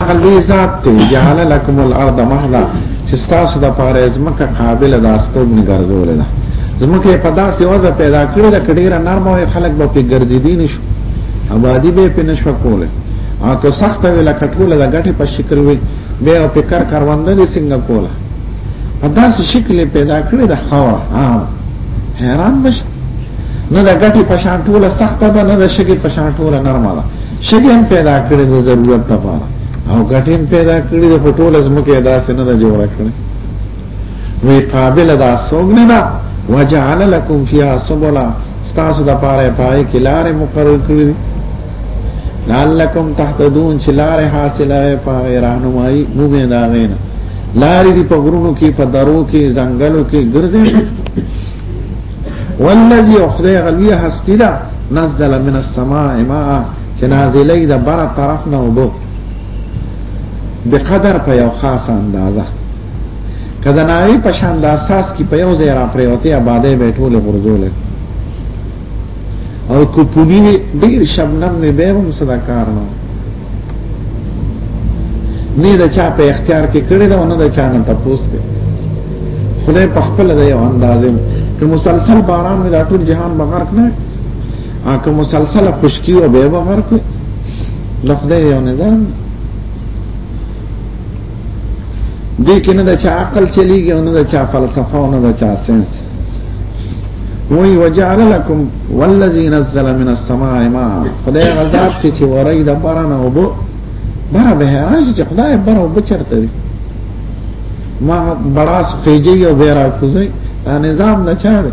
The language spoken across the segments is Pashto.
لوی ذات ته جعل لكم الارض مهدا چې تاسو د پاره ځمکه قابل د استوګنې ګرځول ده ځمکه په داسې وضع پیدا کړې ده چې ډیره نرمه وي خلک به په ګرځې دي نشو آبادی به په نشو کوله او که سخت وي لکه ټول د غټي په شکل وي به او په کار کاروانده دي څنګه کوله په داسې شکل پیدا کړې ده خو حیران بشي نه د غټي په شان ټوله سخته ده نه د شګي په شان ټوله نرمه ده شګم پیدا کړی د ضرورت لپاره او غټیم پیدا کړی د ټول ازمکه داسې نه ده جوړه کړی وی قابل دا سوګنه دا وجعل لكم فيها سبلا تاسو د پاره پای کې لارې مقرر کړې لعلکم تهتدون چې لارې حاصله وي پاره راهنمایي نو مې دا غینا لارې دی په غرونو کې په درو کې ځنګلو کې ګرځي والذي اخذي غلوی هستی دا نزل من السماء ماء چې نازلې د بر طرف نه وبو بقدر په یو خاص اندازه کله ناوی په شان د اساس کې په یو ځای را پریوته آبادې به ټوله غرزول او کوپونی ډیر شبنم نه به هم صدا کار نه نه دا چا په اختیار کې کړی دا نه دا چا نه تپوس دی خدای په خپل دی او اندازې که مسلسل باران نه راټول جهان بغرق نه ا که مسلسل خشکی او به بغرق نه خدای یو نظام دې کې نه د چا عقل چلیږي او نه د چا فلسفه او نه د چا سنس وی وجعل لكم والذي نزل من السماء ماء خدای غذاب کې چې ورای د بارانه وبو بره به راځي چې خدای بره وبو چرته دی ما بڑاس پیجی او بیرا کوزی دا نظام نه چاره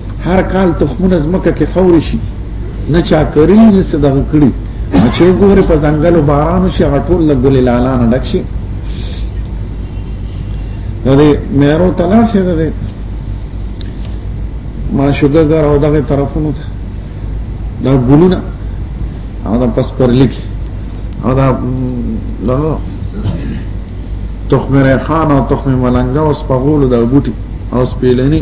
هر کال تخمونه زمکه کې خور شي نه چا کری نه څه دغه کړی چې وګوره په ځنګلو بارانو شي غټول د ګل لالانه ډک شي نو دې مېرو تلار شه دې ما شوګر او دغه طرفونو ته دا ګلونه او دا پس پر لیکي او دا لغو تخم ریحان او تخم ملنګا او سپغول دا بوټي او سپیلنی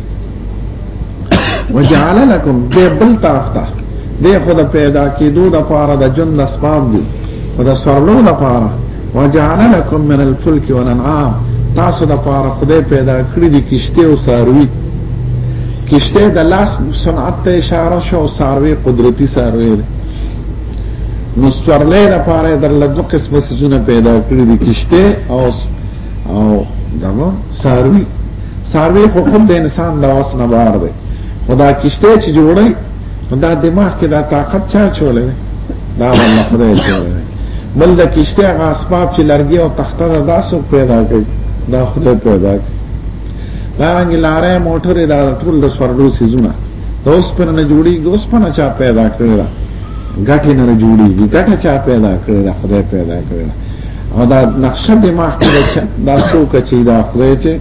وجعل لكم دې بل طرف ته دې خود پیدا کېدو د پاره د جن اسباب دي او د سرلو د پاره وجعل لكم من الفلك والانعام تاسو د پاره خدای پیدا کړی دي کشته او ساروي کشته د لاس صنعت ته اشاره شو او ساروي قدرتي ساروي نو سورلې د پاره در لږه قسمه سونه پیدا کړی دي کشته او او دغه ساروي ساروی خو هم د انسان د واس نه بار دی خدا کشته چې جوړي دا دماغ کې دا طاقت چا چولې دا والله خدای چولې بل د کشته هغه اسباب چې لرګي او تخته دا داسو پیدا کوي دا خدای پیدا کوي دا رنګ لارې موټر دا ټول د سورلو سيزونه دا اوس په نه جوړي اوس په نه چا پیدا کړی دا ګټه نه جوړيږي ګټه چا پیدا کړی دا خدای پیدا کړی او دا نقشه د ما کړی چې دا څوک چې دا خدای چې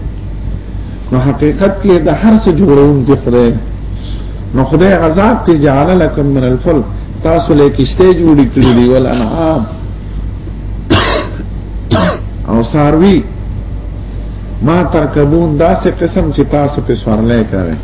نو حقیقت کې د هر څه جوړون کې خدای نو خدای غزاد ته جعل لكم من الفل تاسو له کشته جوړ کړی دی ول انعام او ساروی ما ترکبون داسې قسم چې تاسو په سوارلې کوي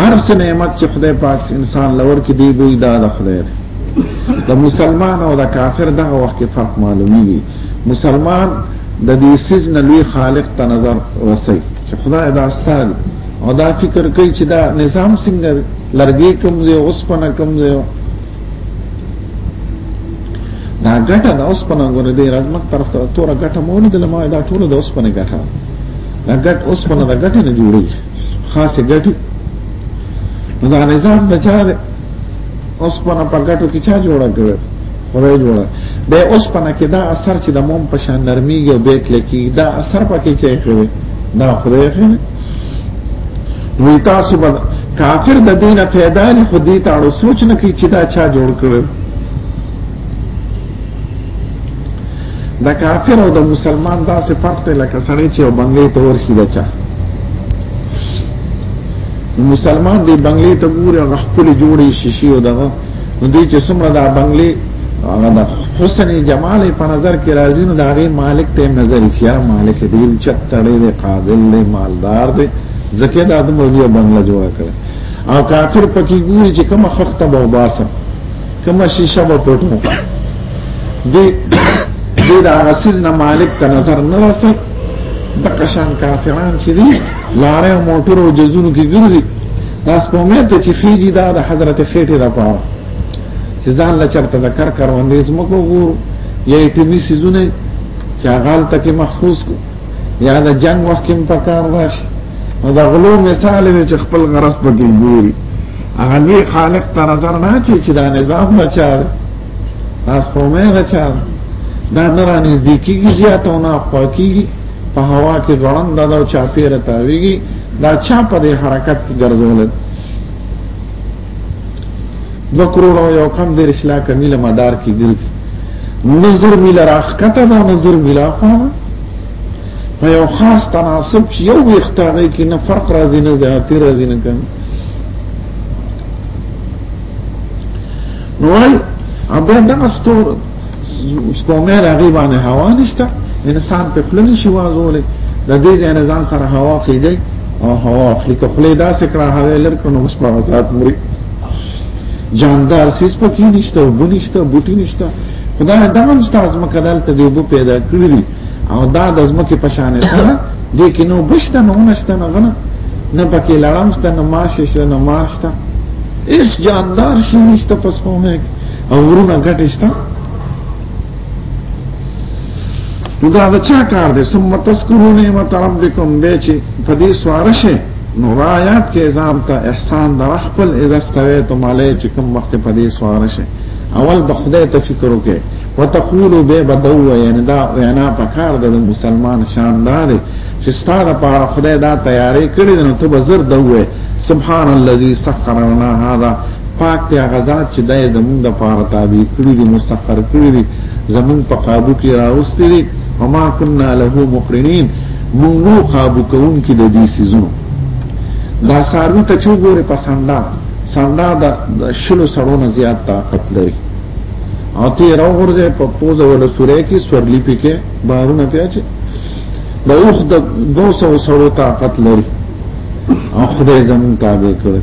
هر څه نعمت چې خدای پاک انسان لور کې دی بوی دا د خدای دی د مسلمان او د کافر دغه وخت کې فرق معلومیږي مسلمان د دې سیز نه لوی خالق ته نظر وسی چې خدای دا ستاره او دا فکر کوي چې دا نظام څنګه لرګي کوم دی اوس پنه کوم دی دا ګټه د اوس پنه غره دی رحمت طرف ته تور ګټه مونږ د لمه دا ټول د اوس پنه ګټه دا ګټ اوس پنه د ګټه نه جوړیږي خاصه ګټي دا نظام بچاره اوس په پکټو کې چا جوړ کړ خدای جوړ به اوس په کې دا اثر چې د موم په شان نرميږي او بیت لکی دا اثر پکې چي کوي دا خدای خنه نو تاسو به کافر د دینه پیدا نه خو دې ته اړو سوچ نه کوي چې دا چا جوړ کړ د کافر او د مسلمان داسې فرق دی لکه سړی چې یو بنګلې ته ورشي د چا مسلمان دی بنگلې ته ګوري او خپل جوړې شیشې او دغه نو دې چې څومره دا بنگلې هغه د حسن جمال په نظر کې راځي نو دا غي مالک ته نظر شي یا مالک دې چت تړې دې قابل دې مالدار دې ځکه دا د مولیا بنگله جوړ کړ او کافر پکې ګوري چې کوم خخته به وباسه کومه شیشه به پټو دې دې دا غسیز نه مالک ته نظر نه رسي د قشان کافران چې دي لارې موټر او جزونو کې ګرځي تاسو په مې ته چې خېږي دا د حضرت خېټه را پاره چې ځان لا چرته د کار کاروندې زمکو ګورو یا ایټمی سيزونه چې غال تک محفوظ کو یا د جنگ وخت کې په کار راشي دا غلو مثال دی چې خپل غرض پکې ګوري هغه لوی خالق ته نظر نه چي چې دا نظام بچا تاس په مې راچا دا نه را نږدې کیږي زیات او نه پاکيږي په هوا کې ځوړند دا او چاپیره تاویږي دا چا په دې حرکت کې ګرځول دو کروڑ او یو کم دیر شلا کمیل مدار کی گرزی نظر میل راخکتا دا نظر میل آخوا په یو خاص تناسب چې یو ویختانه کې نه فرق راځي نه زیاتې راځي نه کم نو وای بیا دغه ستور سپومه راغی باندې هوا نشته انسان په خپل نشي وازولې د دې ځان ځان سره هوا خېږي او هوا اخلي که خپل داسې کړه هغه لرکو نو سپما ذات مري جاندار سیس پکې نشته وبنشته بوټي نشته خدای دغه استاد مکدل ته دیوبو پیدا کړی او دا د زمکه په شان سره د کینو بشته نه ونشته نه غنه نه پکې لړم شته نه ماش شته نه مار شته اس جاندار شي نشته پس په مې او ورونه ګټ شته نو دا د چا کار دی ثم تذكروا نعمت ربكم به چې په دې سوار شي نو رايات کې ځان ته احسان در خپل اذا استويتم عليه چې کوم وخت په دې سوار شي اول به خدای ته فکر وکړي وتقول به بدو یعنی دا وینا پکار د مسلمان شان دار چې ستاره په خدای دا تیارې کړې نو ته بزر دوه سبحان الذي سخر لنا هذا پاک ته غزاد چې دای زمونږ د پاره تابع کړی دي مسخر کړی دي زمونږ په قابو کې راوستي دي وما كنا له مقرنين مونږه قابو کوم کې د دې سيزونو دا ساروی ته چوغوره پسنده سنده د شلو سرونه زیات طاقت لري او تی راو غرزه په پوزه ولا سوره کې سورلی پکې بارونه پیاچه د اوخ د 200 سره طاقت لري او خدای زمون تابع کړی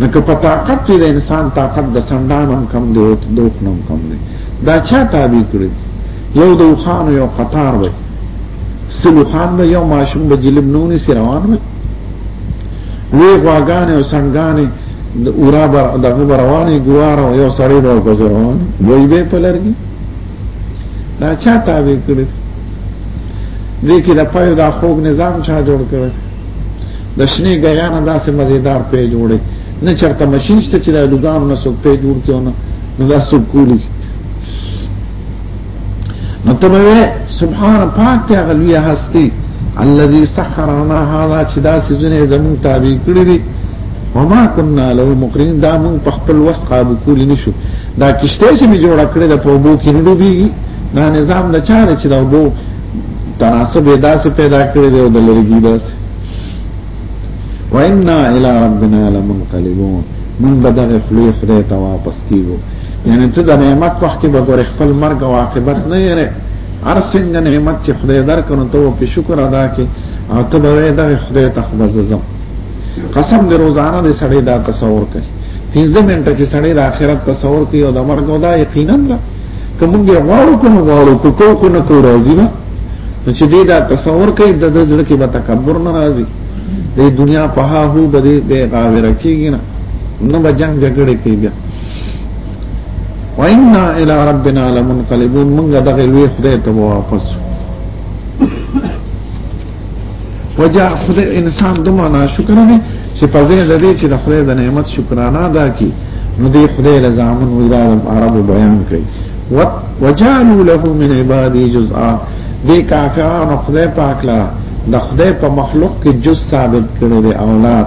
نو که په طاقت کې د انسان طاقت د سندان هم کم دی او د اوخ هم کم دی دا چا تابع کړی یو د اوخانو یو قطار وي سلو خان به یو ماشوم به جلب نونی سروان وي وی غواګانې او څنګهانې د اورا بر دغه بروانې ګوار او یو سړی به گذروان دوی به په لرګي دا چا تابع کړی دې کې د پای دا خوګ نظام چا جوړ کړی د شنې غیانه داسې مزیدار په جوړي نه چرته ماشين شته چې د لګام نه سو په جوړ کېونه نو دا سو کولی نو ته به سبحان پاک ته غلوی هستی الذي سخر لنا هذا چې دا سيزونه زمون تابع کړی دي وما كنا له مقرين دا مون په خپل وس قابو کول نشو دا کشته چې می جوړ کړی د په بو کې نډوبي دا نظام د چاره چې دا بو تناسب داسې پیدا کړی دی او د لرګي داسې وإنا إلى ربنا لمنقلبون من بدغه خلی خدای ته واپس کیږو یعنی ته د نعمت وخت کې به ګور خپل مرګ او عاقبت نه یې هر څنګه نعمت چې خدای درکړو ته په شکر ادا کې او ته به دغه خدای ته خبر ځم قسم دې روزانه دې سړی دا تصور کوي پنځه منټه چې سړی د آخرت تصور کوي او د مرګ او دا یقینا ده کوم یې غواړو کوم غواړو کو کو نه کو راځي نه چې دې دا تصور کوي د ځړ کې به تکبر نه راځي دې دنیا په ها هو بده به غاوره کیږي نه نو به جنگ جګړه کیږي وإنا إلى ربنا لمنقلبون من دغه لوی خدای ته واپس وجا خدای انسان دومره ناشکر دی چې په ځای د دې چې د خدای د نعمت شکرانه ادا کړي نو دې خدای لزامن ویرا عربو بیان کوي وجعلوا له من عباده جزءا دې کافرانو خدای پاک لا د خدای په مخلوق کې جز ثابت کړی دی اولاد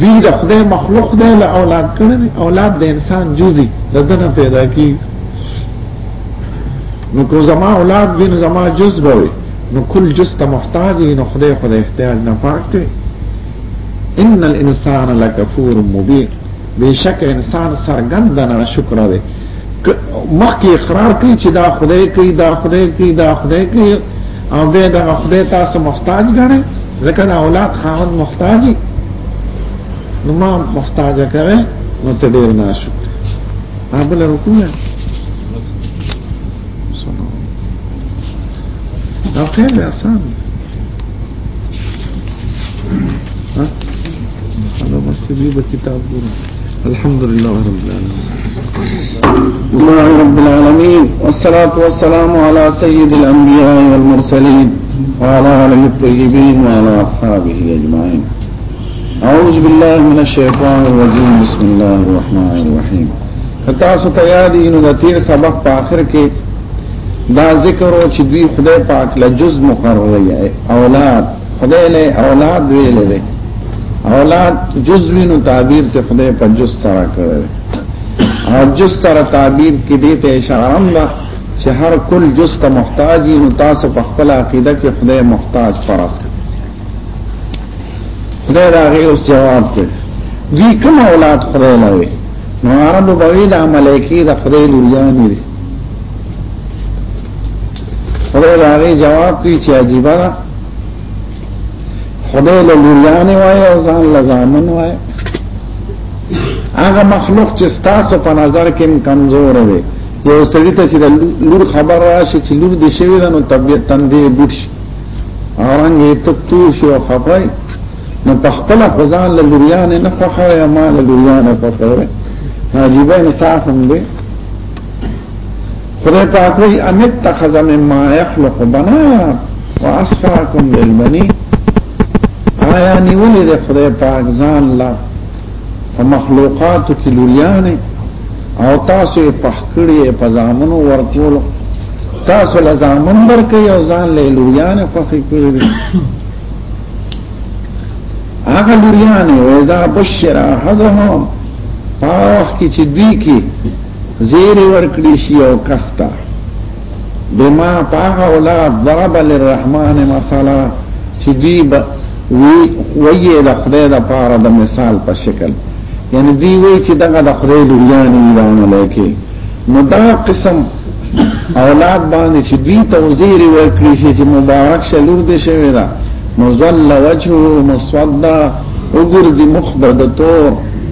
دوی د خدای مخلوق دی له اولاد کړی دی اولاد د انسان جزئی د دنه پیدا کی نو کو زما اولاد وین زما جز بوي نو کل جز ته محتاج نو خدای خدای احتیاج نه پاک دی ان الانسان لکفور مبین بیشک انسان سرګند نه شکر دی مخکې اقرار کوي چې دا خدای کوي دا خدای کوي دا خدای کوي او به دا خدای تاسو محتاج غني ځکه دا اولاد خاوند محتاجي نو ما محتاج کوي نو ته ډیر ناشو هغه له رکوع او خیر دی آسان دی ها هغه مسجد به کتاب ګورم الحمد لله رب العالمين الله رب العالمين والصلاة والسلام على سيد الأنبياء والمرسلين وعلى آله الطيبين وعلى أصحابه أجمعين أعوذ بالله من الشيطان الرجيم بسم الله الرحمن الرحيم تاسو ته یادې نو د تیر سبق په آخر کې دا ذکر او چې دوی خدای پاک له جز مقرره اولاد خدای له اولاد ویل دی اولاد جزوی نو تعبیر ته خدای په جز سره کړی او جز سره تعبیر کې دې ته اشاره هم ده چې هر کل جز ته محتاج نو تاسو په خپل عقیده کې خدای محتاج فرض کړ خدای دا غي اوس جواب کړ دې کوم اولاد خدای لوي نو عرب بوي د ملائکی د خدای لوریان دي خدای دا غي جواب کوي چې عجیبه خدای له لوریانه وای او ځان له ځامن وای هغه مخلوق چې تاسو په نظر کې کمزور دی یو سړی ته چې د لور خبر راشي چې لور دې شوی ده نو طبيعت تندې بوت شي اوران یې تکتو شو خبري نو په خپل خزان له لوریانه نه خوښه یا مال لوریانه په خوښه عجیبه انصاف هم دی خدای پاک وی امیت تخذ مما یخلق بنات و اصفاکم للبنی آیا نیولی دی خدای پاک زان لا فمخلوقاتو کی لوریانی او تاسو یې پخکړی په ځامنو ورکول تاسو له ځامن ورکې او ځان له لویان خوخي کړی هغه لویان او اذا بشر احدهم پاوخ کی چې دوی کی زیر ورکړي شي او کستا بما پاغه ولا ضرب للرحمن مثلا چې دی وی وی د خدای د پاره د مثال په شکل یعنی دی وی چې دغه د خدای لویان دی ملایکی نو دا قسم اولاد باندې چې دی توزیر ورکړي شي چې مبارک شلور دي شوی دا نو ظل وجهه مصدع وګرځي مخبدتو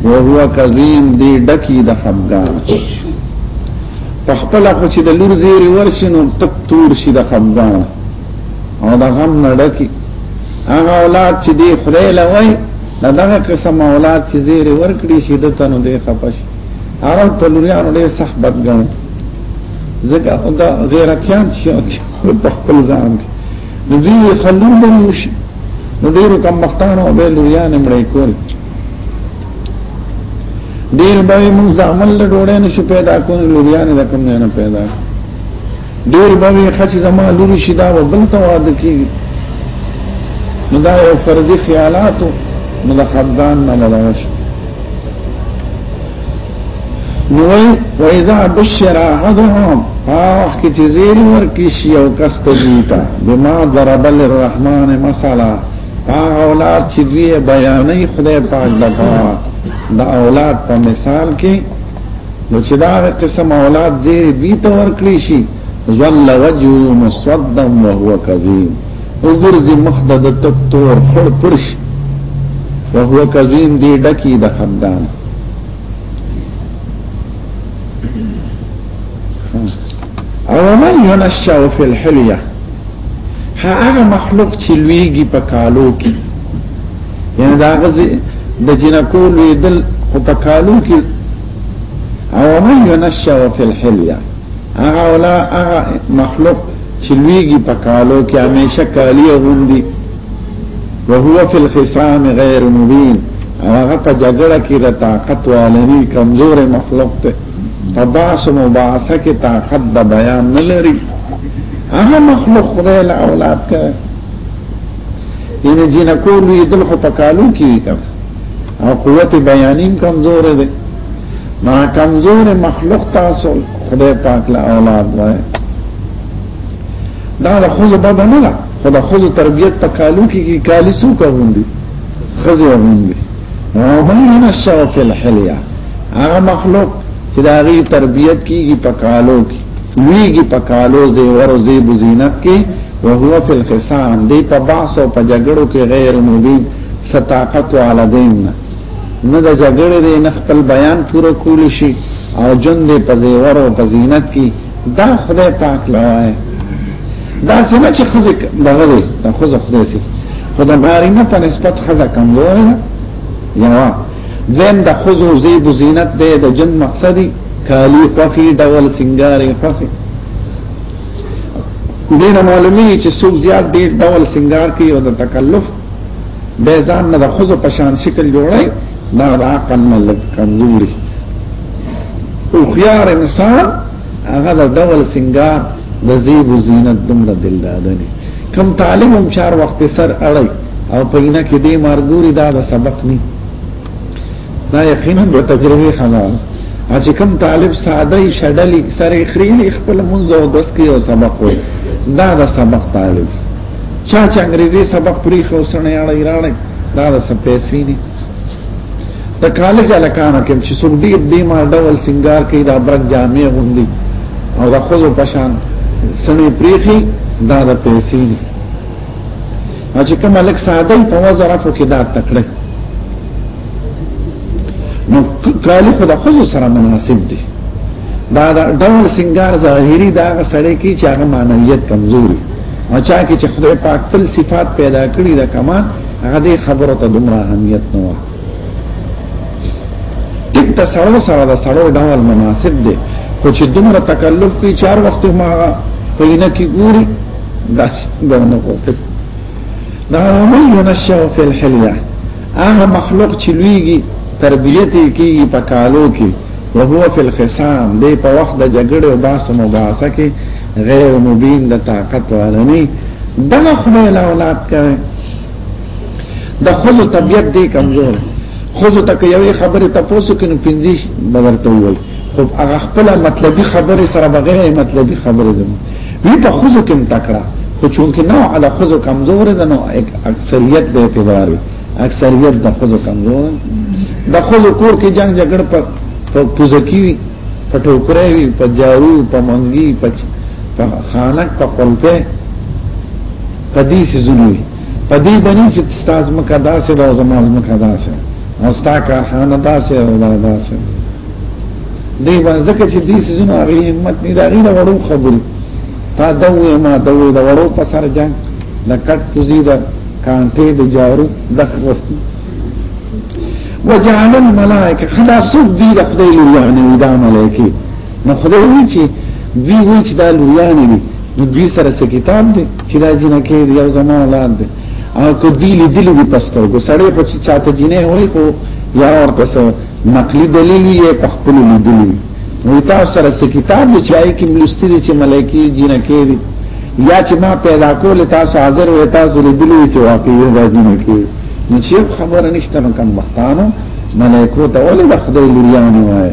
وهو کظیم دی ډکی د خفګان په خپل خو چې د لور زیری ورشي نو تک تور شي د خفګان او د غم نه ډکی هغه اولاد چې دی خدای لوي دا دغه قسم اولاد چې زیری ورکړي شي د تنو دی خپش هغه په لوريانو ډېر سخت بدګان ځکه دا غیرتيان شي په خپل ځان کې نو دوی خلور به نشي نو ډېر کم مختانو به لوريان مړې کول ډیر به موږ ځامن له ډوړې نشو پیدا کوو لوریان د کوم نه پیدا ډیر به خچ زما لوري شي دا بل ته واده کیږي نو دا یو فرضي خیالاتو نو د خدان نه ملوش نو وإذا بشر أحدهم آخ کی چیزیر ورکیش یو کس تجیتا بما ضرب للرحمن مثلا هغه اولاد چې دوی بیانې خدای پاک دغه د اولاد په مثال کې نو چې دا قسم اولاد زیر بي ته ورکړي شي ظل وجه مصدم وهو كظيم وګرځي مخ د تکتور خړ پرش وهو كظيم دی ډکی د خدان او من ينشأ في الحليه هغه مخلوق چې لویږي په کالو کې یعنی دا غزه د جنکو لویدل خو په کالو کې او من ينشأ في الحليه هغه ولا هغه مخلوق چې لویږي په کالو کې همیشه کالی غوندي وهو في الخصام غير مبين هغه په جګړه کې د طاقت والني کمزور مخلوق ته په باس او مباحثه کې طاقت د بیان نه لري هغه مخلوق خدای له اولاد ته یعنی جن کول یې دل خو تکالو کې کم او قوت بیانیم کمزور دی ما کمزور مخلوق تاسو خدای پاک له اولاد وای دا له خو بابا نه لا خو د خو تربيت تکالو کې کې کالی سو کووندي خزه ووندي او باندې نشو فی الحلیه هغه مخلوق چې دا غي تربيت کیږي په کالو کې لویږي په کالو زی ورو زی بزینت کې وهو فی الخصام دی په باس او په جګړو کې غیر مبین ستاقت والدین نه د جګړې دی نه خپل بیان پوره کول شي او جون دی په زی ورو په زینت کې دا خدای پاک لوای دا څنګه چې خزه دغه دی دا خزه خدای سي خدای ماري نه په نسبت خزه کمزور نه یو زم د خزو زیب زینت دی د جن مقصدی کالی خوخی ډول سنگارې خوخی دین معلومی چې څوک زیات دی ډول سنگار کوي او د تکلف به ځان نه د خزو په شان شکل جوړای دا د عقل نه لږ کمزوري او خيار انسان هغه د ډول سنگار د زیب و زینت دمرا دل دادنی کم تعلیم هم چار وقت سر اڑی او پینا کې دی مارګوری دا د سبق نی دا یقینا د تجربه خبره چې کم طالب ساده شډلی سره خرینی خپل منځ او دس کې او سبق وي دا د سبق طالب چا چې انګریزي سبق پرې خو سنې اړه ایرانه دا د سپېسې د کالج الکانو کې چې څوک ډیر دی ما ډول سنگار کوي دا برګ جامع غوندي او د خپل پشان سنې پریخي دا د پیسې دي چې کوم الک ساده په وظرفو کې دا تکړه نو کالج په خپل سره مناسب دي دا ډول سنگار ظاهری دا سړی کی چې هغه معنویت کمزوري او چا کې چې خدای پاک خپل صفات پیدا کړی دا کمان هغه دې خبرو ته دومره اهمیت نه و ټیک ته سړو سره دا سړو ډول مناسب دی خو چې دومره تکلف کوي چار وخت ما په ینا کې ګوري دا دونه کوته دا مې ونشو په الحلیا هغه مخلوق چې لویږي تربیت کیږي په کالو کې وهو فی الخصام دی په وخت د جګړې او باسه مباحثه کې غیر مبین د طاقت ولني دغه خدای له اولاد کوي د خزو طبیعت دی کمزور خزو ته که یوې خبرې ته پوسو کې نو پنځه به ورته ووایي خو هغه خپل مطلبي خبرې سره بغیر مطلبي خبرې ده وی په خزو کې متکړه خو چونکې نو علا خزو کمزور ده نو اکثریت به اعتبار وي اکثریت د خزو کمزور د خزو کور کې جنگ جګړه پر په پوزکی وي په ټوکرې وي په جارو په منګي په خانک په قلبه پدی سی زنوی پدی بنی چې ستاز مکه داسې دا زماز مکه داسې او ستا کارخانه داسې او دا داسې دی ځکه چې دې سی زنو هغه همت نه دا غیره وړو خبرې تا دوی ما دوی دا وړو په سر جنگ د کټ کوزي د کانټې د جارو دخ وستي وجعل الملائکه خدا سب دی د خدای لوري نه دا ملائکه نو خدای وی چې دوی وی چې دا لویان دي نو دوی سره څه کتاب دی چې دا جنہ کې یو زما اولاد دی او کو دی لیدل دي پستو کو سړی په چې چاته جنې وای خو یا اور پس نقلی دلیل یې په خپل لیدل نو تاسو سره څه کتاب دی چې آی کې ملستي دي چې ملایکی جنہ کې دي یا چې ما پیدا کول تاسو حاضر وې تاسو لیدل چې واقعي دا جنہ کې نو چې خبره نشته نو کم وختانو ملائکو ته ولې د خدای لريانه وایي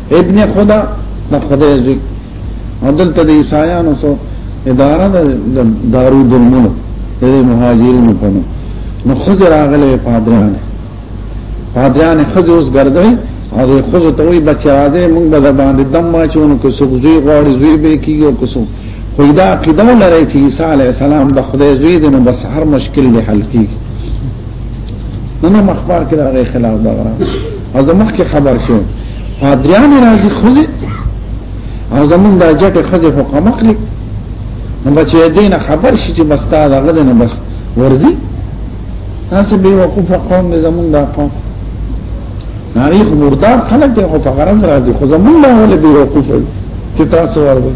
ابن خدا د خدای ځي عدل ته د عیسایانو سو اداره د دارو درمونو د مهاجرینو په نو خزر راغله پادران پادران خزر اوس ګرځي او د خزر ته وي بچی راځي موږ به باندې دم واچونو که څوک زوی غواړي زوی به کیږي او که څوک خو دا عقیده لري چې عیسی علی السلام د خدای زوی دی نو بس هر مشکل به حل کیږي نو مخبار کې راغی خلاف دا غره او زموږ کې خبر شو پادریان راځي خوځي او زموږ د جټه خوځي په قمقلي نو بچې دین خبر شي چې بس تا دا غد نه بس ورزي تاسو به وقوف قوم زموږ دا قوم ناری خو مردار خلق دی خو په غرض راځي خو زموږ له ولې به وقوف چې تاسو ورغلئ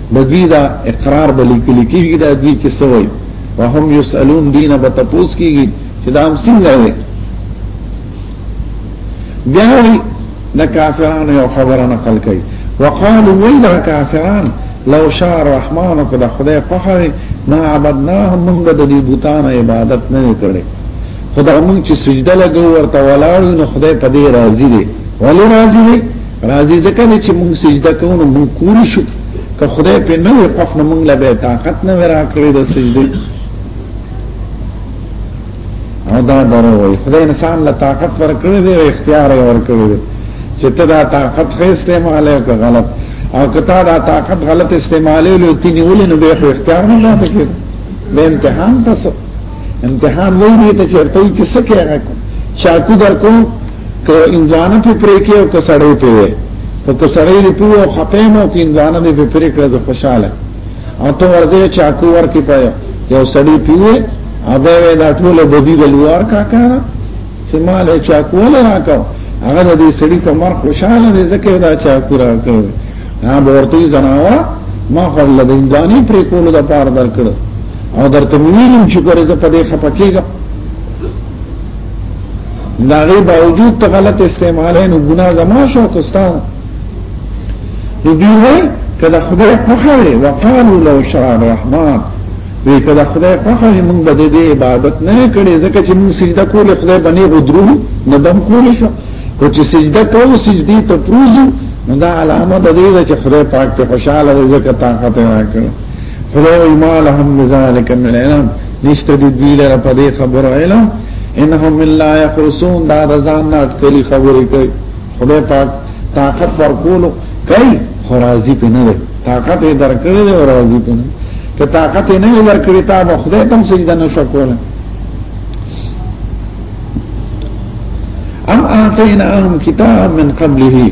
بدوی دا اقرار بلی کلی کیږي دا دوی چې سوي وهم یسالون دینه به تاسو کیږي چې دا هم څنګه وي بیا وی د کافرانو یو خبره نقل کوي وقالوا ویل کافران لو شاء الرحمن قد خدای قهر ما عبدناهم من د دې بوتان عبادت نه کړي خدای موږ چې سجده لګو ورته ولاړو نو خدای په دې راضي دي ولی راضي دي راځي ځکه چې موږ سجده کوو نو موږ کولی شو که خدای په نه وقف نه موږ له طاقت نه راکړي د سجده او دا درو وي خدای انسان له طاقت ورکړي دی او اختیار یې ورکړي دی چې ته دا طاقت خې استعمال او که غلط او که تا دا طاقت غلط استعمال له تینې ولې نو به اختیار نه پاتې کېږي به امتحان تاسو امتحان وایي ته چیرته چې څه کوي چاکو در کوم که انسان په پرې کې او که سړی په وي او که سړی دې په او خپې مو کې انسان دې په پرې کړه زه خوشاله او ته ورځې چاکو ورکې پایا یو سړی پیوي هغه دا ټول بدی ولوار کا کا چې مال چاکو نه راکاو هغه دې سړی په مر خوشاله دې زکه دا چاکو راکاو ها ورته زناوا ما خو له انساني پرې کولو د پاره درکړ او درته ویلم چې ګوره زه په دې خپکیږم دا غي باوجود ته غلط استعمالای نو ګناه زما شو کوستان نو دی وای کله خدای خوخه وقالو لو شاء الرحمن وی کله خدای خوخه موږ به د عبادت نه کړي ځکه چې موږ سجده کول خدای باندې غدرو نه دم کول شو او چې سجده کوو سجدي ته پوزو نو دا علامه د دې چې خدای پاک ته خوشاله ځکه طاقت راکړي خدای ما لهم ذلك من العلم نشته دی دوی لره په دې خبره علم انهم لا يخرسون دا رضان نه اٹکلی خبرې کوي خدای پاک طاقت ورکول کوي خو راضي پنه ده طاقت یې درکړي دی او راضي پنه که طاقت یې نه درکړي تا به خدای تم سجده نه شکول ام اعطيناهم كتاب من قبله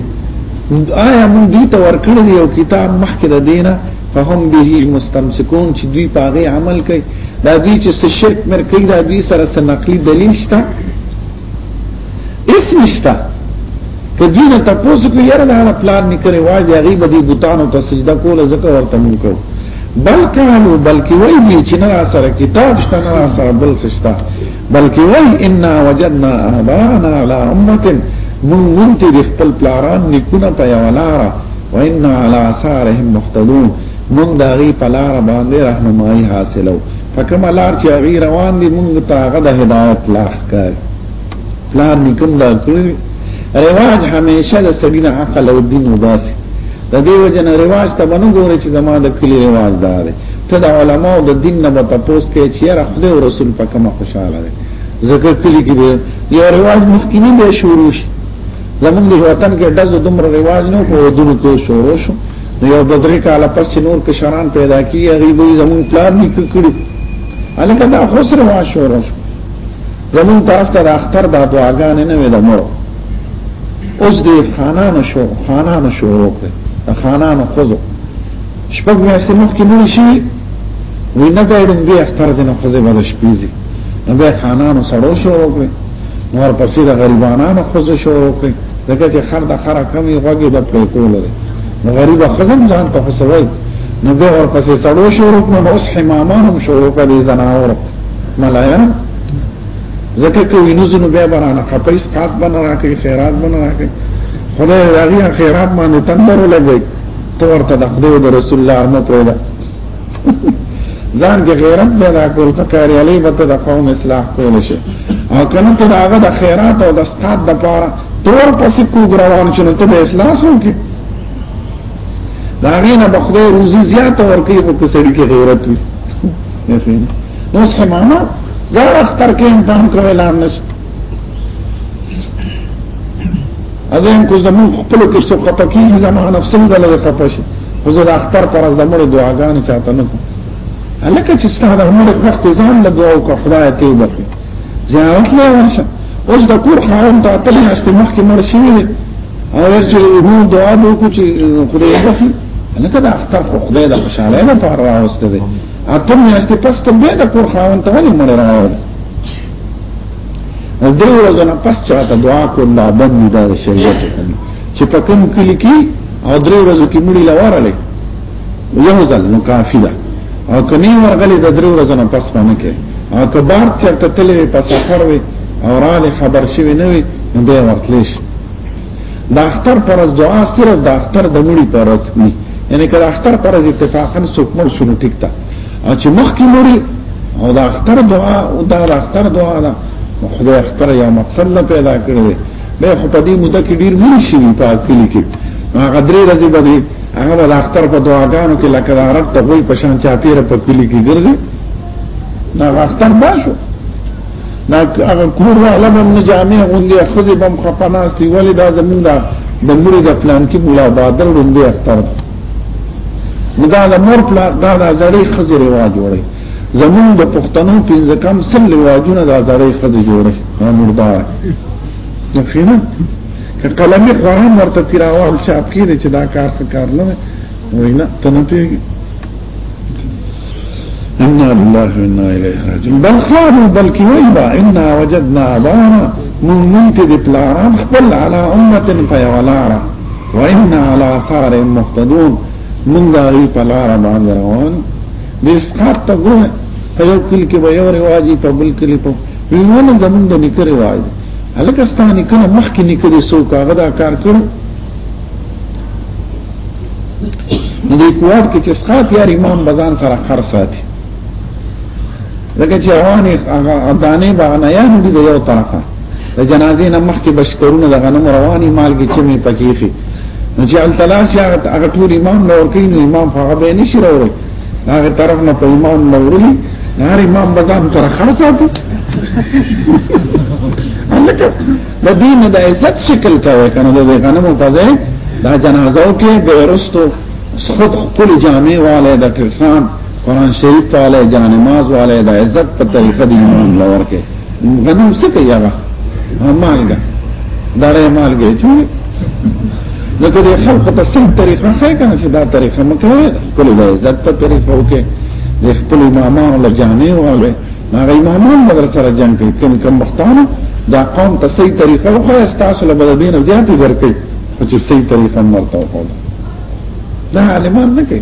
آیا مون دي ته ورکړی یو کتاب مخکې د دینه فهم به مستمسکون چې دوی په هغه عمل کوي دا دوی چې شرک مر کوي دا دوی سره سره نقلي دلیل شته اسم شته که دوی نه تاسو کو یاره دا پلان نه کوي واځي هغه به دي بوتانو ته سجده کوله ځکه ورته مونږ کوو بل کانو بلکی وای دی چې نه سره کتاب شته نه سره بل شته بلکی وای ان وجدنا ابانا على امه من منتي خپل پلاران نکونه په یو لاره وان على اثارهم مهتدون موږ دا غي په لار باندې راهنمایي حاصلو فکم لار چې غي روان دي موږ ته هغه د هدایت لار کوي پلان نکم دا کړی رواج همیشه د سبیل عقل او دین وباسي د دې وجنه رواج ته باندې ګوري چې زموږ د کلی رواج دا دی ته د علماو د دین نه په تاسو کې چې را خدای او رسول په کومه خوشاله دي ذکر کلی کې یو رواج مخکینی به شروع شي زمونږ د وطن کې ډزو دومره رواج نه په ودونو کې شروع شو نو یو بدرې کاله پس چې نور کشران پیدا کیږي هغه به زمونږ پلان نه کړی الکه دا خو سره وا شروع شو زمونږ طرف ته د اختر د دعاګانې نه وې د مور اوس دې خانانو شو خانانو شو وکړه خانانو خزو شپږ میاشتې مخکې نه شي وینه دا ډېر به اختر دې نه خزه باندې شپېږي نو به خانانو سره شو وکړه مور پسې د غریبانو خوځ شو کوي دغه چې خر د خره کمی غوږی د پلې کول لري نو غریب خزم ځان ته خوځوي نو به ور پسې سړو شروع کړو نو اوس حمامانو شروع کړي زناور ملایان زکه کوي نو زنو به برانه خپې سکات بن راکې خیرات بن راکې خدای راغي خیرات باندې تندر لګي تو ورته د خدای او رسول الله امر پرې ځان کې غیرت پیدا کول پکاري علی به ته د قوم اصلاح کول شي او کنه ته هغه د خیرات او د استاد د پاره تور پسې کو ګروان چې نو ته به اصلاح وکې دا غینه به خدای روزي زیات ورکړي خو په سړي کې غیرت وي نو څه معنا ګر اختر کې امتحان کوي لار نشي اذن کو زمون خپل کې سو خپکی زمانه نفسه دلته خپشي خو زه د اختر پر ورځ د مړو دعاګانې چاته نه کوم هلکه چې ستا د مړو وخت ځان له دعا وکړه خدای ته یې بخښي زیارت له ورشه اوس د کور خاوند ته اتلې هسته مخکې مړ شوی دی او چې هو دعا وکړو چې خدای یې بخښي هلکه د اختر خو خدای د خوشحالۍ لپاره راوسته دی اته میاشتې پس ته بیا د کور خاوند ته ولې مړ راوړل درې ورځې نه پس چاته دعا کول لا بند دا شریعت چې په کوم کلی کې او درې ورځې کې مړي لوارلې یو ځل نو کافی ده او کني ورغلې د درې ورځې نه پس باندې کې او کبار چرته تلې په سفر وي او را خبر شوی نه وي نو به ورتلش د اختر پر دعا صرف د اختر د مړي پر ورځ نه یعنی کله اختر پر اتفاقا څوک مر شنو ټیک تا او چې مخکې مري او دا اختر دعا او دا اختر دعا ده خدای اختر یا مقصد نه پیدا کړی به خو په دې موده کې ډیر مړي شي په کلی کې هغه درې ورځې باندې هغه د اختر په دعاګانو کې لکه دا رب ته وای په شان چا پیر په کلی کې ګرځي دا اختر باشو دا هغه کور والا هم نه جامع غوندي خزي بم خپناستي ولې دا زمونږ د مړي د پلان کې مولا بادر غوندي اختر دا د مور پلا دا د زړې خزې رواج وړي زمون د پښتنو پنځه کم سل رواجونه د زړې خزې جوړي نو مردار نه خینه که قلمي قرآن ورته تیراوال چاپ کړي چې دا کار څه کار نه وي نه ته نه پیږي ان الله انا الیه راجعون بل خالو بلکی ویبا انا وجدنا ابانا من منتد پلاران خپل علا امت فیولارا وإن على آثار مقتدون من داغي په لار باندې روان د اسقاط ته ګوره په یو کلی کې به یو رواجی په بل کلی په ویونه زمونږ د نکره رواج هلکه ستانه کله مخکې نکره سو کاغه دا کار کړو نو دې کوار کې چې سقات یار امام بزان سره خر ساتي لکه چې رواني هغه دانه باندې یان دي یو طرفه د جنازې نه مخکې بشکرونه د غنم رواني مال کې چې می پکېخي نو چې التلاش هغه ټول امام نور کوي نو امام هغه به نشي راوړي هغه طرف نه په امام نوري هر امام بزام سره خاص ساتي الکه د دین د عزت شکل کوي کنه د غنم په ځای دا جنازو کې بیرستو خود خپل جامع والے د ټرسان قران شریف تعالی جانماز والے د عزت په طریقه دی ایمان لور کې غنم څه کوي هغه مالګه دارې مالګه چې نو کله خلق ته صحیح طریقه ښه کنه چې دا طریقه مکوي کله د عزت په طریقه وکړي د خپل امامانو له جامع والے هغه امامان بدر سره جنگ کوي کوم کوم مختانه دا قوم ته صحیح طریقه وکړي تاسو له بدبین زیاتې ورکړي چې صحیح طریقه مرته وکړي دا علمان نه کوي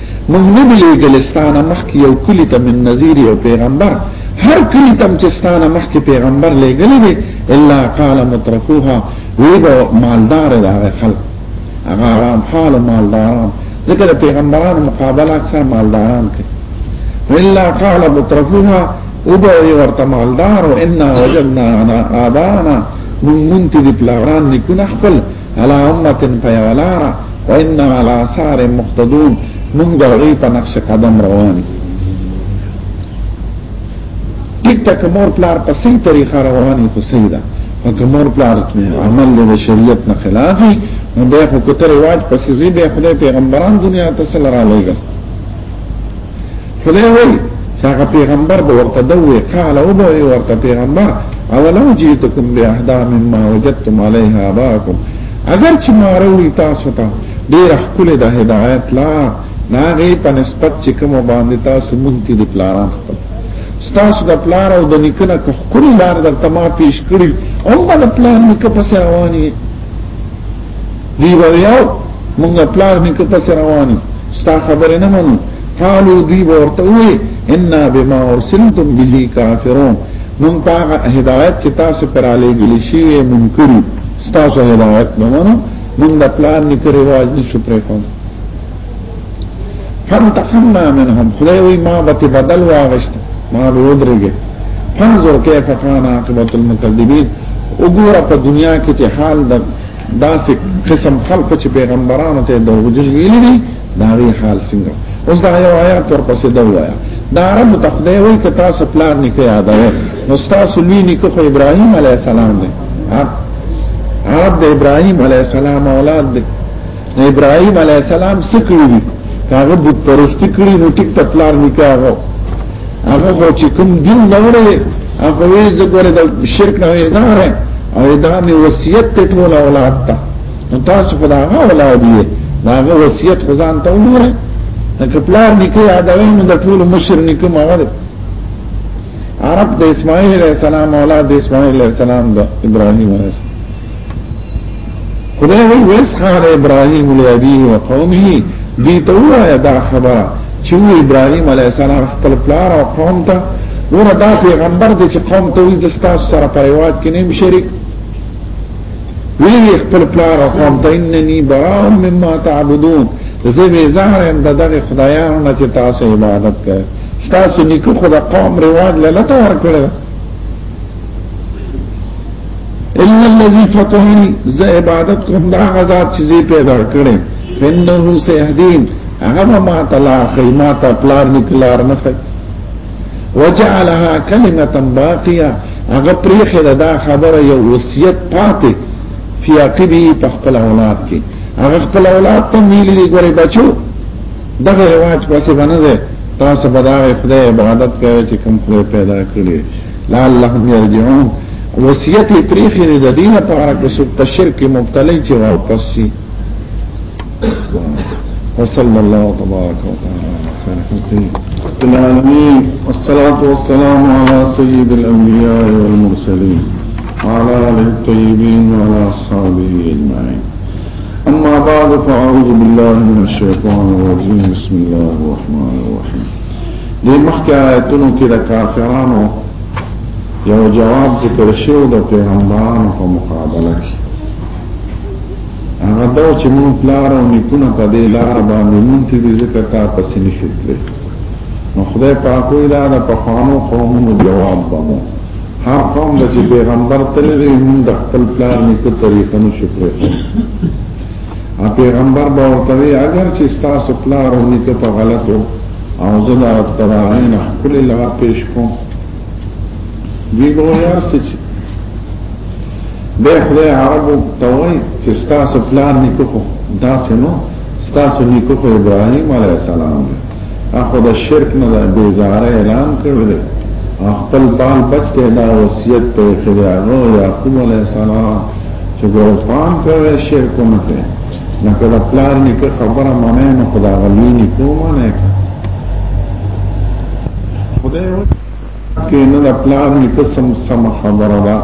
موږ نه دی لګلستان مخکې یو کلی ته من نذیر یو پیغمبر هر کلی تم چې ستانه مخکې پیغمبر لګلې دی الا قال مترفوها ویبو مالدار دا خلق هغه آرام حال مالداران ذکر پیغمبران مقابله اکثر مالداران کوي الا قال مترفوها وبو ورته مالدار ان وجدنا آبانا من منتدی پلاغران نکونه خپل علا امتن پا یولارا و انم علا سار مقتدون من دوغی پا نقش قدم روانی ٹک تک مور پلار پا سی طریقہ روانی خو سی دا فکر مور پلار عمل لی شریعت نا خلافی نو بیا خو کتر واج پسی زی بیا خدای پیغمبران دنیا تسل را لے گا خدای وایي چې هغه پیغمبر به ورته دوی قال او به ورته پیغمبر اولو جئتکم باهدا مما وجدتم عليه آباءکم اگر چې ما وروړي تاسو ته ډیر خپل د هدایت لا ناغه په نسبت چې کوم باندې تاسو مونږ دي د پلاران خپل ستاسو د پلار او د نیکنه که خپل لار درته ما پیش کړی او په پلان کې پس رواني دی ویاو مونږه پلار نه کې پس رواني ستا خبره نه منو قالو دی ورته وی ان بما ارسلتم به کافرون مونږ هغه هدایت چې تاسو پر علی ګل شي منکر تاسو هدایت نه منو مونږ پلان نکري واځي شو پرې کوم فانتقمنا منهم خدای وی ما به بدل واغشت ما به ودرګه فانظر كيف كان عاقبه المكذبين وګوره په دنیا کې چې حال د داسې قسم خلق چې پیغمبرانو ته د وجل ویلي دي دا غي حال څنګه اوس دا یو آیات تر پسې دا وایا دا رب تخدای وی که تاسو پلان نه کوي دا نو تاسو لوی نه کو ابراهيم عليه السلام دی عبد ابراهيم عليه السلام اولاد دی ابراهيم عليه السلام سکړي دي هغه بت پرستی کړی نو ټیک ته پلان نکاغو هغه خو چې کوم دین نه وړي هغه یې ځګوره د شرک نه ازاره او دا مې وصیت ته ټول اولاد ته تاسو په هغه اولاد یې هغه وصیت خدان ته وړي که پلان نکاح ادوي نو د ټول مشر نکاح ماوړي عرب د اسماعیل علیہ السلام اولاد د اسماعیل علیہ السلام د ابراهیم علیہ السلام خدای وی ویس خان ابراهیم لابیه و قومه دی تو آیا دا خبره چې ابراهیم علیه السلام خپل پلار او قوم ته ور دا پیغمبر دی چې قوم ته وی د ستاسو سره پریواد کې نیم شریک وی خپل پلار او قوم ته اننی برام مما تعبدون زه به زهر هم دغه خدایانو نه چې تاسو عبادت کوي تاسو نیکو خدا قوم رواج لاله ته ورکړل ان الذي فطرني ز عبادت کوم دا غزاد چې پیدا کړې فنه سيهدين هغه ما تلا خیما تا پلار نکلار نه فک وجعلها كلمه باقيه هغه پریخه دا خبره یو وصیت پاتې فی عقبی په خپل اولاد کې هغه خپل اولاد ته ویلي ګورې بچو دغه رواج پسې باندې ده تاسو به دا خدای عبادت کوي چې کوم خدای پیدا کړی لعلهم يرجعون وصیت پریخي د دینه په اړه کې څوک تشرک مبتلا چې واپس شي وصلى الله تبارك وتعالى على خير خلقه العالمين والصلاة والسلام على سيد الأنبياء والمرسلين وعلى آله الطيبين وعلى أصحابه أجمعين أما بعد فأعوذ بالله من الشيطان الرجيم بسم الله الرحمن الرحيم دي مخي آياتنا كده كافران يو جواب ذكر شو ده پیغمبران په مقابله کې هغه دا چې مون پلار او نیکونه په دې لار باندې مونږ ته دې ذکر تا پسې نشي تللی نو خدای پاک وی دا د پخوانو قومونو جواب بمو ها قوم د چې پیغمبر تل دی موږ د خپل پلان نیکو طریقو نه شو پرې ا پیغمبر به ورته اگر چې تاسو پلان او نیکو په غلطو او زه دا تراین خپل لار پیش کوم دی به یا سچ به خدای عربو توي چې تاسو پلان نیکو دا سينو تاسو نیکو ابراهيم عليه السلام دی اخو د شرک نه د بیزاره اعلان کړی دی خپل بال بچ ته دا وصیت ته کړی هغه یعقوب علی السلام چې ګور پام کوي شرک نه کوي نه کله پلان نه کې خبره معنی نه خدا غلی نه کومه نه خدای کې نه د پلار نیکه سم سم خبره ده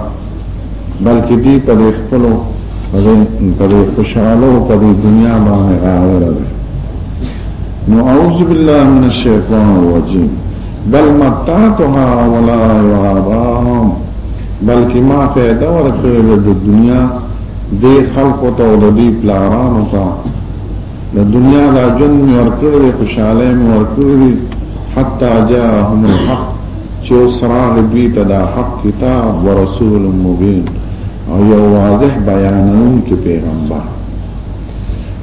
بلکې دی په دې خپلو په دې خوشحالو په دې دنیا باندې غاوره ده نو اعوذ بالله من الشیطان الرجیم بل متعتها ولا یعبام بلکې ما فائدہ ورکړې د دنیا دې خلقو ته او د دې پلارانو ته د دنیا دا جن می ورکړی دی خوشحالی می ورکړی دی حتی جاهم الحق چې سراغ دوی ته دا حق کتاب و رسول مبین او یو واضح بیانون کې پیغمبر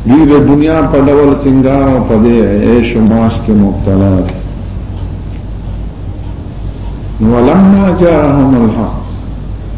دوی د دنیا په ډول سنگار او په دې عیش او معاش کې مبتلا دي ولما جاءهم الحق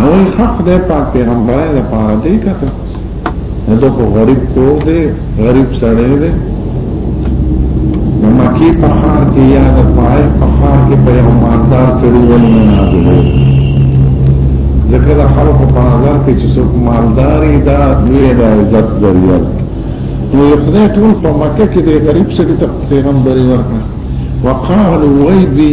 او حق ده پاک پیغمبر ده پاره دی کته دا خو غریب کور دی غریب سړی دی د مکی په خار کې یا د پای په خار کې په یو مالدار سړي ولې نازلې ځکه د خلکو په نظر کې چې څوک مالداري دا دوی د عزت ذریعہ نو خدای ټول په مکه کې د غریب سړي ته پیغمبري ورکړه وقالوا ويدي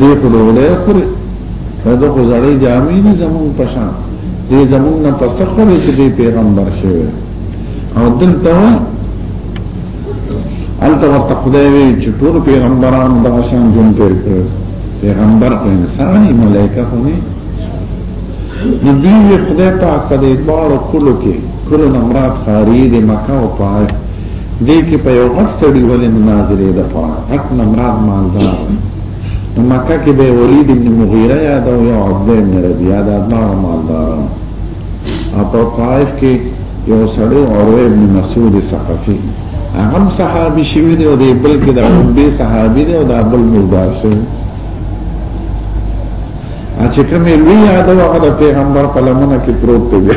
دې په ډوړې خوري دا خو زړې جامې نه زمون پشان دې زمون نه پس خوري چې دې پیغمبر شوی او دلته الته ورته خدای وی چې ټول پیغمبران د شان جون تیر کړ پیغمبر په انساني ملائکه خو نه نبی خدای پاک په دې ډول کولو کې کله نمرات خاري د مکه او طائف دې کې په یو غټ سړي ولې ناظرې ده په حق نه مراد مالدار نو مکه کې به ولید ابن مغیره یاد او یو عبد ابن ربیعه دا دمار مالدار او په طائف کې یو سړی عروه ابن مسعود صحافي هغه صحابي شوی دی او دی بل کې د عبد صحابي دی او دا بل مردار شوی چې کومې لوی یاد او هغه د پیغمبر په لمنه کې پروت دی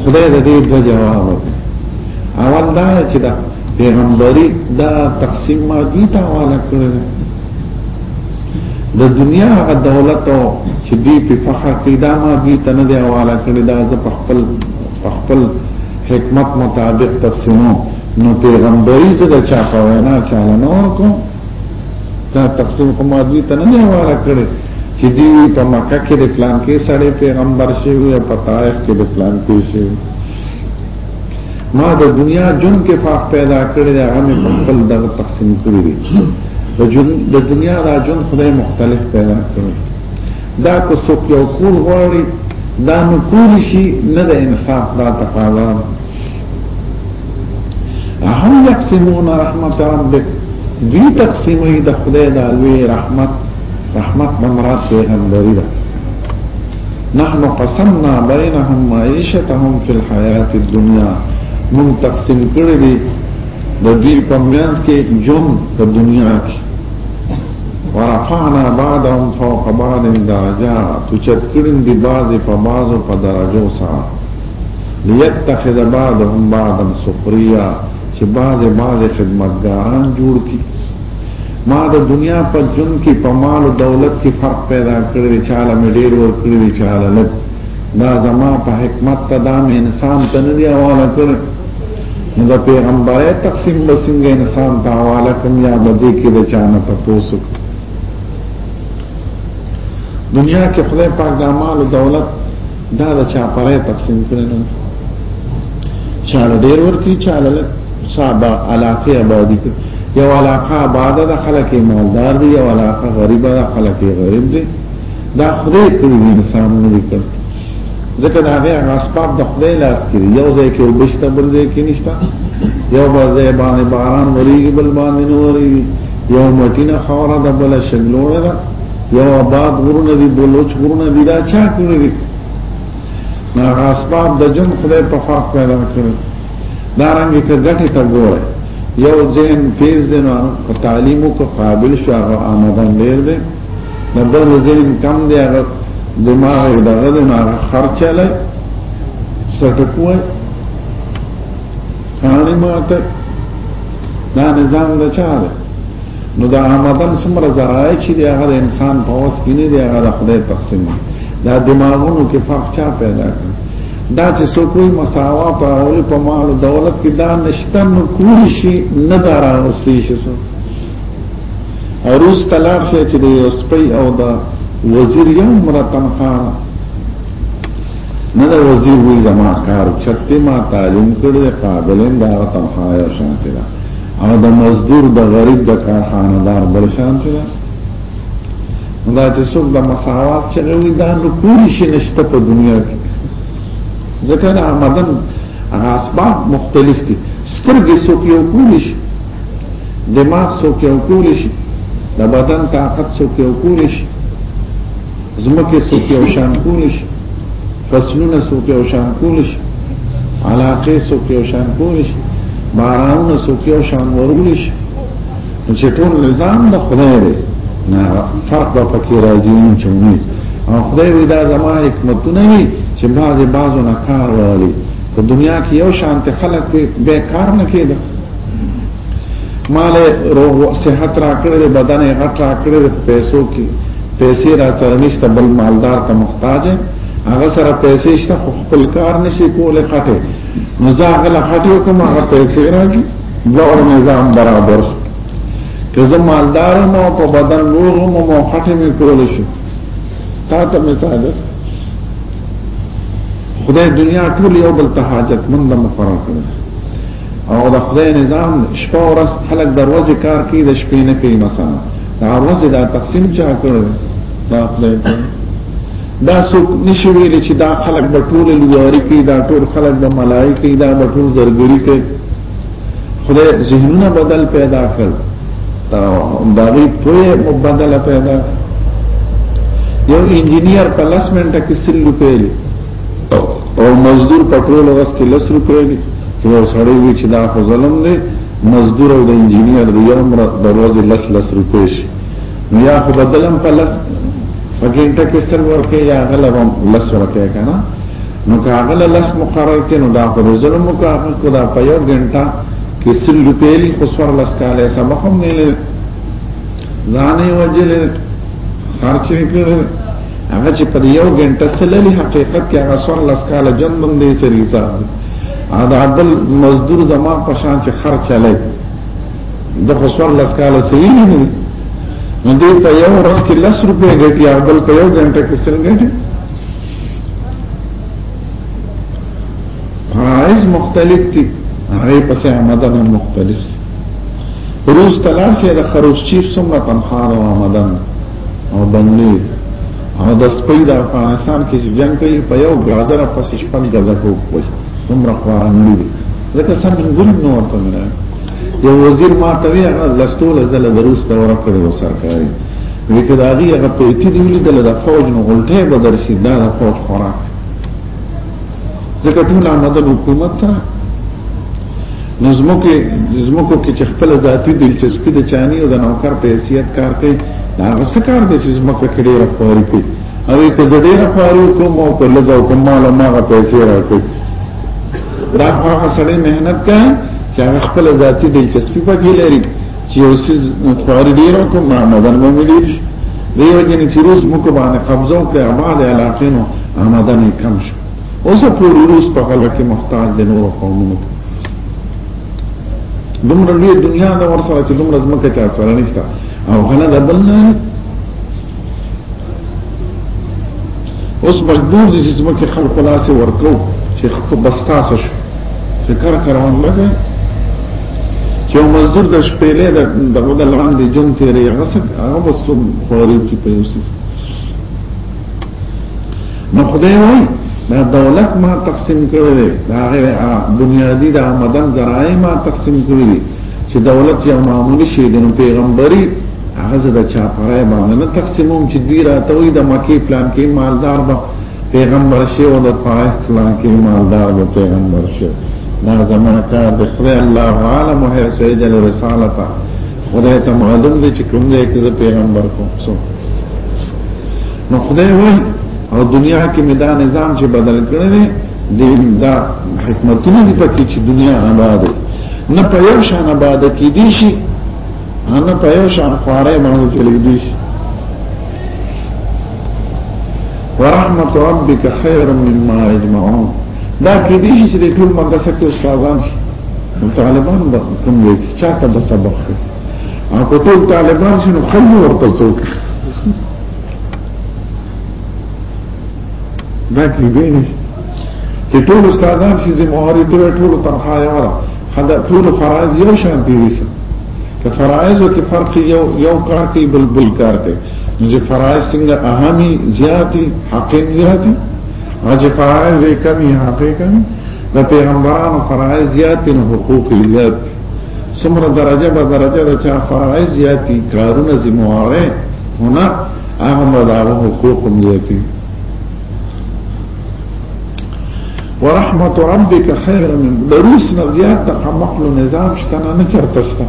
خدای د دې د جواب اول دا چې دا پیغمبري دا تقسیم مادي ته حواله کړل د دنیا هغه دولت او چې دی په فخر کې دا مادي ته نه دی حواله کړی دا ز په خپل خپل حکمت مطابق تقسیمو نو پیغمبري زه د چا په وینا چاله نور کوم دا تقسیم کومه دي ته نه واره کړی چې دی په مکه کې د پلان کې سړی پیغمبر شي او په طائف کې د پلان کې شي ما د دنیا جون کې فاق پیدا کړی دا غمه په خپل دغه تقسیم کړی دی د جون د دنیا را جون خدای مختلف پیدا کړی دا کو څوک یو کول غواړي دا نو کول شي نه د انصاف دا تقاضا هم یقسمون رحمت ربک دوی تقسیموي د خدای د لوی رحمت رحمت نه مراد پیغمبري ده نحن قسمنا بينهم معيشتهم في الحياة الدنيا من تقسیم کړی دی د دې په منځ کې جون د دنیا کې ورفعنا بعضهم فوق بعض درجات چت کړم دی بعض په بعض په درجو سره ليتخذ بعضهم بعضا سخريا چې بعض بعض خدمتګاران جوړ کړي ما د دنیا په جون کې په مال او دولت کې فرق پیدا کړی چې عالم ډیر ور کړی چې عالم دا زما په حکمت تدام انسان ته نه دی حواله کړ نو د پیغمبره تقسیم بسنګ انسان ته حواله کوم یا بدی کې د چانه په پوسک دنیا کې خدای پاک د مال او دولت دا د چا پرې تقسیم کړي نه چاله ډیر ورکی چاله صاحب علاقه آبادی کړي یو علاقه آباد ده خلک مالدار دي یو علاقه غریب ده خلک غریب دي دا خدای کړی دی انسان نه کړ ځکه دا هغه اسباب د خدای لاس کې یو ځای کې وبشته بل ځای کې نشتا یو ځای باندې باران وریږي بل باندې نوري یو مټینه خوره د بل شګلوړه ده یو آباد غرونه دي بلوچ غرونه دي دا چا کړی دي نه اسباب د جن خدای په فرق پیدا کړی دا رنګ کې ګټه تا ګوره یو ذهن تیز دی نو په تعلیمو کو قابل شو هغه آمدن ډیر دی د بل ذهن کم دی هغه دماغ دغه دی نو هغه خرچه لای سټکوي کانه ماته دا نظام د چاره نو دا آمدن څومره زرای چې دی هغه انسان په اوس کې نه دی هغه د خدای تقسیم دا دماغونو کې فرق چا پیدا کړ دا چې څو کوئی مساوات او په مال او دولت کې دا نشته نو کوی شي نه دا راوستي شي څو او روس طلاق شي چې د سپي او د وزیر یو مره تنخواه نه د وزیر وی زما کار چته ما تعلیم کړی قابلین دا تنخواه شانته ده او د مزدور د غریب د کارخانه دار بل شان چې دا چې څوک د مساوات چې وي دا نو پوری شي نشته په دنیا کې ځکه نه آمدن هغه اسباب مختلف دي سترګې څوک یو کولی شي دماغ څوک یو کولی شي د بدن طاقت څوک یو کولی شي زمکه څوک یو شان کولی شي فصلونه څوک یو شان کول شي علاقه څوک یو شان کول شي بارانونه څوک یو شان ورول شي چې ټول نظام د خدای دی نه فرق به پکې راځي نه چونی او خدای وی دا زما حکمتونه وي چې بعض بعضو نه کار راولي په دنیا کې یو شانته خلک به کار نه کېده مال روح صحت را کړې ده بدن یې غټ را کړې ده پیسو کې پیسې را سره نشته بل مالدار ته محتاج هغه سره پیسې شته خو خپل کار نشي کولای خټه نو زه هغه لا خټه کوم هغه پیسې راځي دور نظام برابر که زه مالدار مو په بدن روغ مو مو خټه مې کول شي تا ته مثال خدای دنیا ټول یو بل ته حاجت مند مقرر کړی او د خدای نظام شپه ورځ خلک دروازه کار کوي د شپې نه کوي مثلا دا ورځ دا تقسیم چا کړو دا خدای دا څوک نشي ویل چې دا خلک به ټول لواري کوي دا ټول خلک به ملایي کوي دا به ټول زرګري کوي خدای ذهنونه بدل پیدا کړ دا باغی توې مبادله پیدا یو انجنیر په لاسمنټه کې سلو پیلي او مزدور په ټول ورځ کې لس روپۍ دي یو سړی وی چې دا خو ظلم دی مزدور او د انجینر دی یو مراد د ورځې لس لس روپۍ شي نو یا خو بدلم په لس په ګنټه کې سر ورکه یا غلبم لس ورکه کنه نو که هغه لس مقرر کې نو دا خو ظلم مقرر کو دا په یو ګنټه کې سل روپۍ لی خو سور لس کاله سبق هم نه لري ځانې وجل خرچ کړي هغه چې په یو غنټه سللی حقیقت کې هغه سور لاس کاله جن باندې سری صاحب دا عدل مزدور زما په شان چې خرچ علی د خسور لاس کاله سری نه دی نو دې په یو ورځ کې لس روپے ګټي او بل په یو غنټه کې سل ګټي فرائض مختلف دي هغه په سه آمدن مختلف روز تلار سره خروج چیف څومره تنخواه او آمدن او بنلی او د سپی د افغانستان کې چې جنگ کوي په یو غازر په شپږ غزا کوي عمر قران دی ځکه سم ګل نو ورته نه یو وزیر ما ته وی هغه لستول زله دروس ته ورکړی و سرکاري وکړه دا غي هغه په تی دی لیدل د فوج نو غلټه به درشي دا د فوج خوراک ځکه ټول عمدن حکومت سره نظمکه نظمکو کې چې خپل ذاتی دلچسپي د چانی او د نوکر په حیثیت کار کوي دا غس کار د چې زمکه کې ډیره خواري کوي او په دې نه خواري کوم او په لږه او کوم مال ما غا پیسې راکړي دا هغه سړی مهنت کوي چې هغه خپل ذاتی دلچسپي پکې لري چې یو څه خواري ډیره کوم ما مدن مو ملي دی وجه نه چې روز مکو باندې قبضه او په اعمال علاقینو آمدنې کم شو اوس پوری روس په غلا کې محتاج دي نور قومونو ته دومره لوی دنیا دا ور سره چې دومره زمکه چا سره نشته او غلا د بل نه اوس مجبور دي چې زمکه خلق لاسه ورکو چې خپل بستاسه شو چې کار کاروان لګي چې مزدور د شپېلې د دغه د لاندې جون تیرې هغه څه هغه وسو خوري چې په یوسف نو خدای وایي دا دولت ما تقسیم کړی دی دا غیر بنیادی دا مدن ذرای ما تقسیم کړی دی چې دولت یو معمولی شی دی نو پیغمبري هغه زده چا پرای باندې نه تقسیموم چې دی راته وي د مکی پلان کې مالدار به پیغمبر شي او د طائف پلان کې مالدار به پیغمبر شي دا زموږ کار دی خدای الله عالم هر څه جل رسالت خدای ته معلوم دی چې کوم دی کې پیغمبر کوم څو نو خدای وای او دنیا کې مې دا نظام چې بدل کړی دی دا حکمتونه دي پکې چې دنیا آباد نه په یو شان آباد کې دي شي نه په یو شان خواره باندې چلې دي شي ورحمت ربک خیر مما اجمعون دا کې دي چې ټول مدرسې کې استادان شي طالبان به کوم وي چې چاته به سبق او په ټول طالبان شنو خلک ورته څوک دا کې دی نه چې ټول استادان چې زموږه دې ټول تنخواه یې وره خدا ټول فرایض یو شان دي وسه که فرایض او کې فرق یو یو کار کوي بل بل کار کوي نو چې فرایض څنګه اهمي زیاتی حق زیاتی او چې فرایض کمی حق کمی د پیغمبرانو فرایض زیات نه حقوق زیات سمره درجه به درجه د چا فرای زیاتی کارونه زمواره هنا هغه مدارو حقوق زیاتی ورحمت ربک خیر من دروس نه زیات تقمقل نظام شتنه نه چرته شته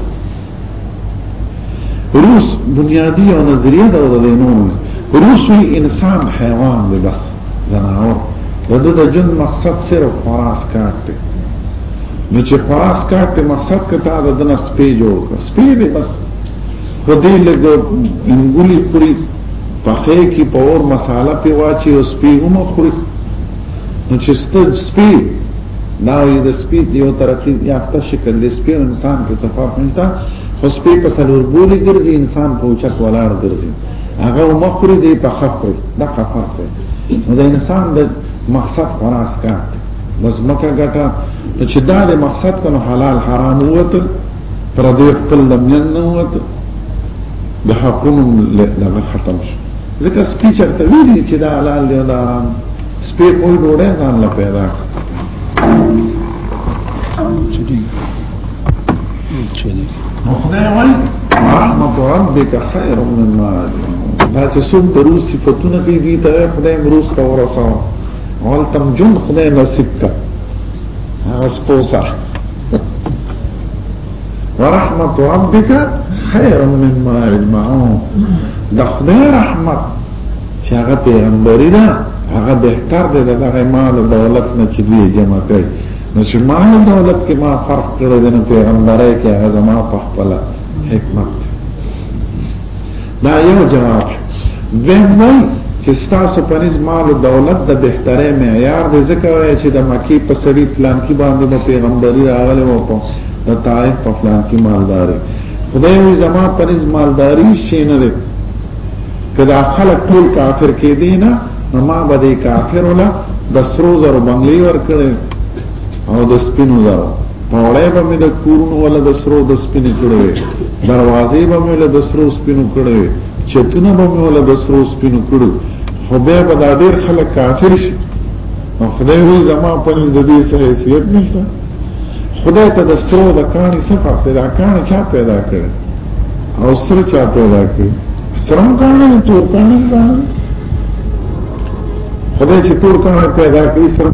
روس بنیادی او نظریه دا د دینونو روسي انسان حیوان دی بس زناور د دې د جن مقصد صرف خراس کار دی نو چې خراس کار ته مقصد کته د دنه سپې جوړ کړ سپې دې بس خو دې لګ انګولي خوري پخې کې پور مساله په واچي او سپې هم خوري نو چې ستج سپې دا یې د سپې یو ترقی یافته شکل دې سپې انسان کې صفه پنځه خو سپې په سلور بولی ګرځي انسان په اوچت ولاړ ګرځي هغه مخری دی په خفری دا خفر دی نو د انسان د مقصد خلاص کار دی بس مکه ګټه چې دا د مقصد کنو حلال حرام وته پر دې خپل لمن نه وته د حقونو لغه ختم شو ځکه سپی چرته ویلي چې دا حلال دی دا حرام سپی کوئی ډوړې ځان لا پیدا چلی چلی مخدای وای رحمت ربک خیر مما دا چې څوک د روس صفاتونه کوي دي ته خدای مروس ته ورساو اول تم جون خدای نصیب کا هغه سپوسا ورحمت ربک خیر مما اجمعون د خدای رحمت چې هغه پیغمبري ده هغه بهتر دی دغه مال دولت نه چې دی جمع کوي نو چې ما دولت کې ما فرق کړی دی نو پیغمبرۍ کې هغه زما په خپل حکمت دا یو جواب دویم وایي چې ستاسو په نس مال دولت د بهتره معیار دی ځکه وایي چې د مکی په سړي پلان کې باندې مو پیغمبري راغلی وو په د طائف په پلان کې مالداري خدای وي زما په نس مالداري شي نه دی کدا خلق ټول کافر کې دي نه نو ما به دې کافر ولا د سرو زرو بنگلې ورکړې او د سپینو زرو پاوړې به مې د کورونو ولا د سرو د سپینې کړې دروازې به مې له د سرو سپینو کړې چتونه به مې ولا د سرو سپینو کړو خو به به دا ډېر خلک کافر شي نو خدای وی زما په نس د دې سره حیثیت نشته خدای ته د سرو د کاني صفات دا کاني چا پیدا کړ او سر چا پیدا کړ سرم کانه تور کانه کانه خدای چې تور کانه پیدا کړی سرم